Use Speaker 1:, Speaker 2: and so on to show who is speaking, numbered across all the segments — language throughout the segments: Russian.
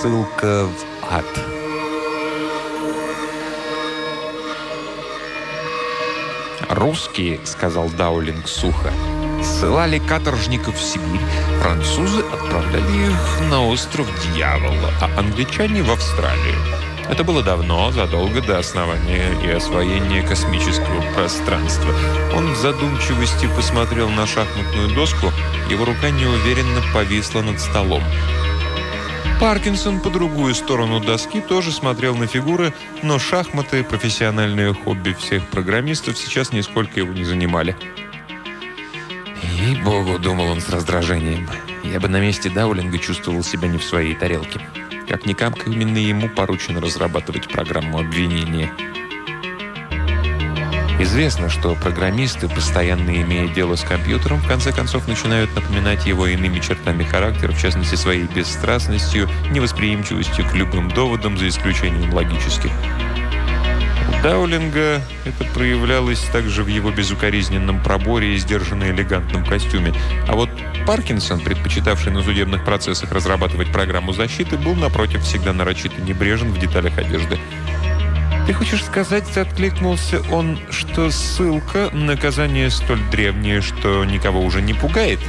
Speaker 1: ссылка в ад. «Русские», — сказал Даулинг сухо, — ссылали каторжников в Сибирь, французы отправляли их на остров Дьявола, а англичане — в Австралию. Это было давно, задолго до основания и освоения космического пространства. Он в задумчивости посмотрел на шахматную доску, его рука неуверенно повисла над столом. Паркинсон по другую сторону доски тоже смотрел на фигуры, но шахматы, профессиональное хобби всех программистов, сейчас нисколько его не занимали. «Ей-богу», — думал он с раздражением, — «я бы на месте Даулинга чувствовал себя не в своей тарелке». Как-никак именно ему поручено разрабатывать программу обвинения. Известно, что программисты, постоянно имея дело с компьютером, в конце концов начинают напоминать его иными чертами характера, в частности, своей бесстрастностью, невосприимчивостью к любым доводам, за исключением логических. У Даулинга это проявлялось также в его безукоризненном проборе и сдержанно элегантном костюме. А вот Паркинсон, предпочитавший на судебных процессах разрабатывать программу защиты, был, напротив, всегда нарочито небрежен в деталях одежды. «Ты хочешь сказать, — откликнулся он, — что ссылка — наказание столь древнее, что никого уже не пугает?»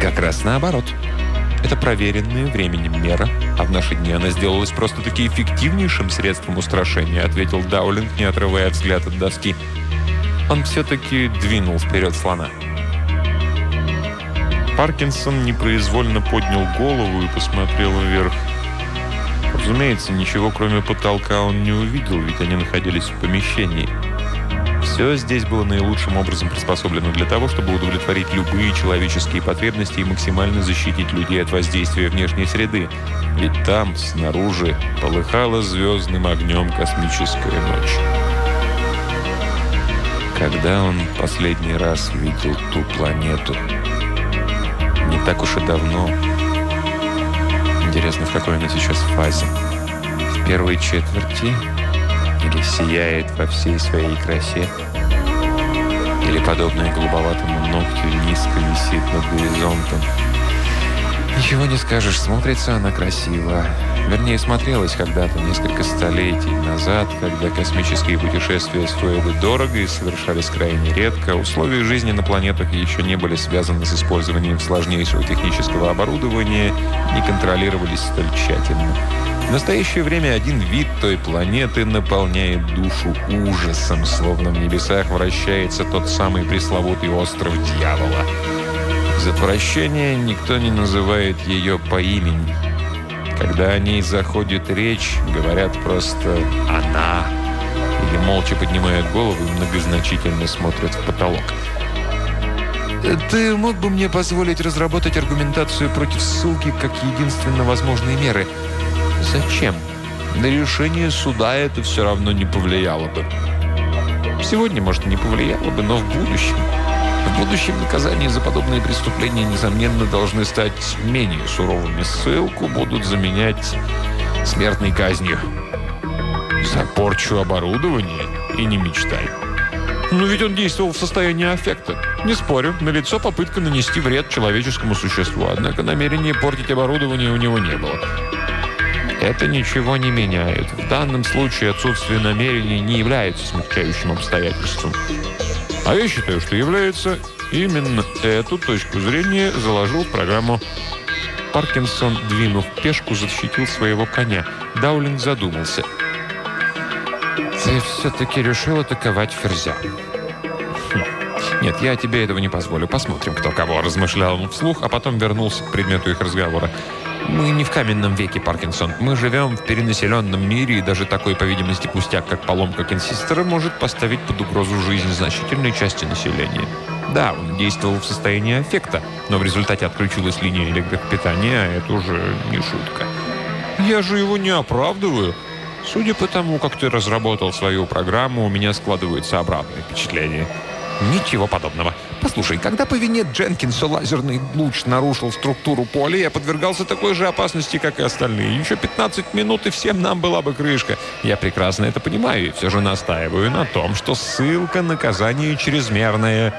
Speaker 1: «Как раз наоборот. Это проверенная временем мера, а в наши дни она сделалась просто-таки эффективнейшим средством устрашения», — ответил Даулинг, не отрывая взгляд от доски. Он все-таки двинул вперед слона. Паркинсон непроизвольно поднял голову и посмотрел вверх. Разумеется, ничего кроме потолка он не увидел, ведь они находились в помещении. Все здесь было наилучшим образом приспособлено для того, чтобы удовлетворить любые человеческие потребности и максимально защитить людей от воздействия внешней среды. Ведь там, снаружи, полыхала звездным огнем космическая ночь. Когда он последний раз видел ту планету? Не так уж и давно. Интересно, в какой она сейчас фазе? В первой четверти? Или сияет во всей своей красе? Или, подобное голубоватому ногтю, низко висит над горизонтом? Ничего не скажешь, смотрится она красиво. Вернее, смотрелась когда-то, несколько столетий назад, когда космические путешествия стоили дорого и совершались крайне редко, условия жизни на планетах еще не были связаны с использованием сложнейшего технического оборудования, не контролировались столь тщательно. В настоящее время один вид той планеты наполняет душу ужасом, словно в небесах вращается тот самый пресловутый остров дьявола. Из отвращения никто не называет ее по имени. Когда о ней заходит речь, говорят просто «она» или молча поднимают голову и многозначительно смотрят в потолок. «Ты мог бы мне позволить разработать аргументацию против ссылки как единственно возможной меры?» «Зачем?» «На решение суда это все равно не повлияло бы». «Сегодня, может, не повлияло бы, но в будущем...» В будущем наказания за подобные преступления, несомненно, должны стать менее суровыми. Ссылку будут заменять смертной казнью. За порчу оборудования и не мечтай. Но ведь он действовал в состоянии аффекта. Не спорю, налицо попытка нанести вред человеческому существу, однако намерения портить оборудование у него не было. Это ничего не меняет. В данном случае отсутствие намерений не является смягчающим обстоятельством. А я считаю, что является именно эту точку зрения заложил в программу. Паркинсон, двинув пешку, защитил своего коня. Даулинг задумался. «Ты все-таки решил атаковать Ферзя?» хм. «Нет, я тебе этого не позволю. Посмотрим, кто кого», — размышлял вслух, а потом вернулся к предмету их разговора. Мы не в каменном веке, Паркинсон. Мы живем в перенаселенном мире, и даже такой, по видимости, пустяк, как поломка консистора, может поставить под угрозу жизнь значительной части населения. Да, он действовал в состоянии аффекта, но в результате отключилась линия электропитания, а это уже не шутка. Я же его не оправдываю. Судя по тому, как ты разработал свою программу, у меня складывается обратное впечатление. Ничего подобного. Послушай, когда по вине Дженкинса лазерный луч нарушил структуру поля, я подвергался такой же опасности, как и остальные. Еще 15 минут, и всем нам была бы крышка. Я прекрасно это понимаю, и все же настаиваю на том, что ссылка наказание чрезмерное.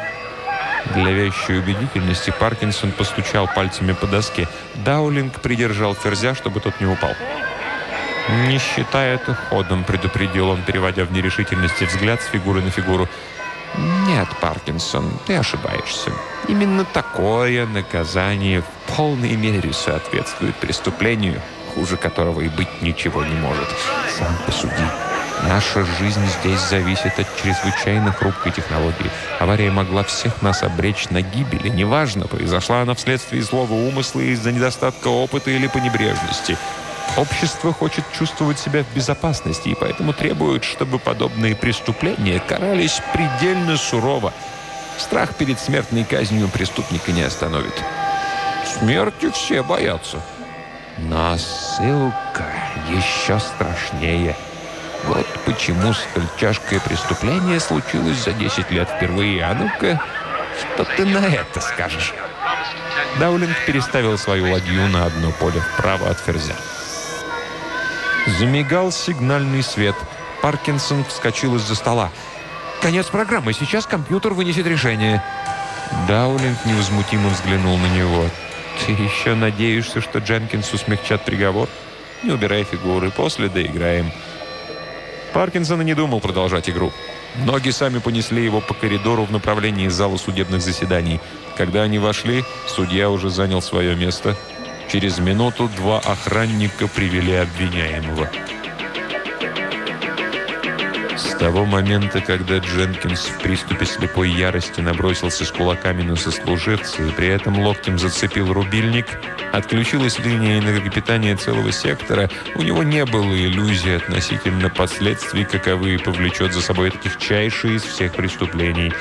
Speaker 1: Для вещей убедительности Паркинсон постучал пальцами по доске. Даулинг придержал ферзя, чтобы тот не упал. «Не считай это ходом», — предупредил он, переводя в нерешительности взгляд с фигуры на фигуру. «Нет, Паркинсон, ты ошибаешься. Именно такое наказание в полной мере соответствует преступлению, хуже которого и быть ничего не может. Сам посуди». Наша жизнь здесь зависит от чрезвычайно хрупкой технологии. Авария могла всех нас обречь на гибель. И неважно, произошла она вследствие злого умысла из-за недостатка опыта или по небрежности. Общество хочет чувствовать себя в безопасности, и поэтому требует, чтобы подобные преступления карались предельно сурово. Страх перед смертной казнью преступника не остановит. Смерти все боятся. Но ссылка еще страшнее – вот почему столь тяжкое преступление случилось за 10 лет впервые. А ну-ка, что ты на это скажешь? Даулинг переставил свою ладью на одно поле вправо от ферзя. Замигал сигнальный свет. Паркинсон вскочил из-за стола. «Конец программы. Сейчас компьютер вынесет решение». Даулинг невозмутимо взглянул на него. «Ты еще надеешься, что Дженкинсу смягчат приговор? Не убирай фигуры. После доиграем». Паркинсон и не думал продолжать игру. Ноги сами понесли его по коридору в направлении зала судебных заседаний. Когда они вошли, судья уже занял свое место. Через минуту два охранника привели обвиняемого. С того момента, когда Дженкинс в приступе слепой ярости набросился с кулаками на сослуживца и при этом локтем зацепил рубильник, отключилась линия энергопитания целого сектора, у него не было иллюзий относительно последствий, каковые повлечет за собой это тихчайшее из всех преступлений.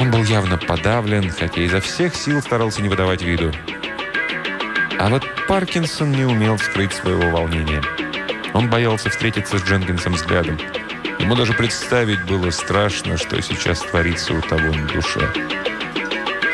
Speaker 1: Он был явно подавлен, хотя изо всех сил старался не выдавать виду. А вот Паркинсон не умел скрыть своего волнения. Он боялся встретиться с Дженкинсом взглядом. Ему даже представить было страшно, что сейчас творится у того на душе.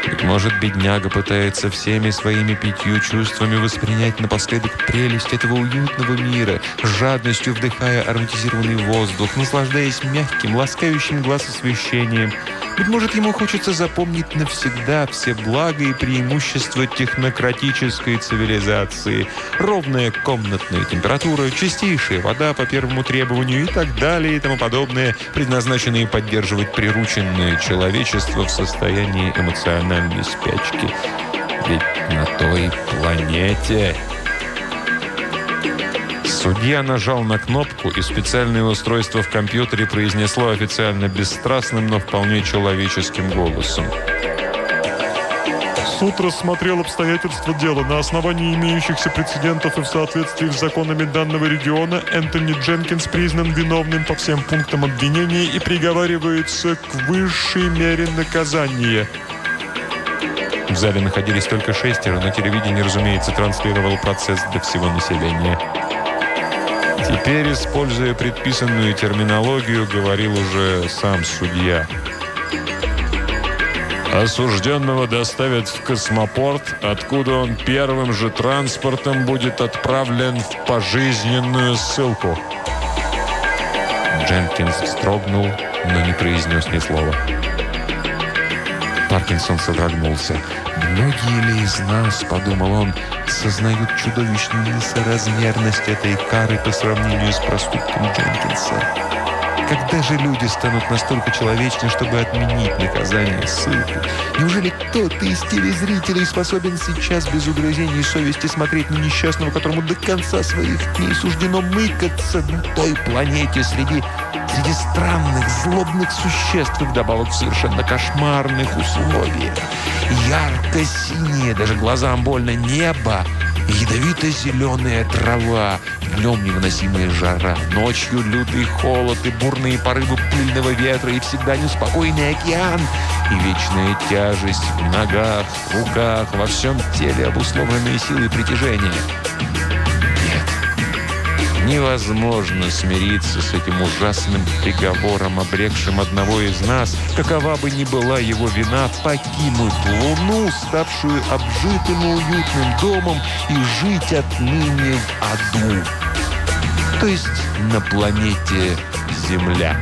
Speaker 1: Быть может, бедняга пытается всеми своими пятью чувствами воспринять напоследок прелесть этого уютного мира, жадностью вдыхая ароматизированный воздух, наслаждаясь мягким, ласкающим глаз освещением – быть может, ему хочется запомнить навсегда все блага и преимущества технократической цивилизации. Ровная комнатная температура, чистейшая вода по первому требованию и так далее и тому подобное, предназначенные поддерживать прирученное человечество в состоянии эмоциональной спячки. Ведь на той планете Судья нажал на кнопку, и специальное устройство в компьютере произнесло официально бесстрастным, но вполне человеческим голосом.
Speaker 2: Суд рассмотрел обстоятельства дела. На основании имеющихся прецедентов и в соответствии с законами данного региона Энтони Дженкинс признан виновным по всем пунктам обвинения и приговаривается к высшей мере наказания.
Speaker 1: В зале находились только шестеро, но телевидение, разумеется, транслировало процесс для всего населения. Теперь, используя предписанную терминологию, говорил уже сам судья. Осужденного доставят в космопорт, откуда он первым же транспортом будет отправлен в пожизненную ссылку. Дженкинс строгнул, но не произнес ни слова. Паркинсон содрогнулся. «Многие ли из нас, — подумал он, — сознают чудовищную несоразмерность этой кары по сравнению с проступком Дженкинса? Когда же люди станут настолько человечны, чтобы отменить наказание ссылки? Неужели кто-то из телезрителей способен сейчас без угрызений совести смотреть на несчастного, которому до конца своих дней суждено мыкаться на той планете среди среди странных, злобных существ, вдобавок в совершенно кошмарных условиях. Ярко-синее, даже глазам больно, небо, ядовито-зеленая трава, днем невыносимая жара, ночью лютый холод и бурные порывы пыльного ветра и всегда неспокойный океан, и вечная тяжесть в ногах, руках, во всем теле, обусловленные силой притяжения. Невозможно смириться с этим ужасным приговором, обрекшим одного из нас, какова бы ни была его вина, покинуть Луну, ставшую обжитым и уютным домом, и жить отныне в аду. То есть на планете Земля.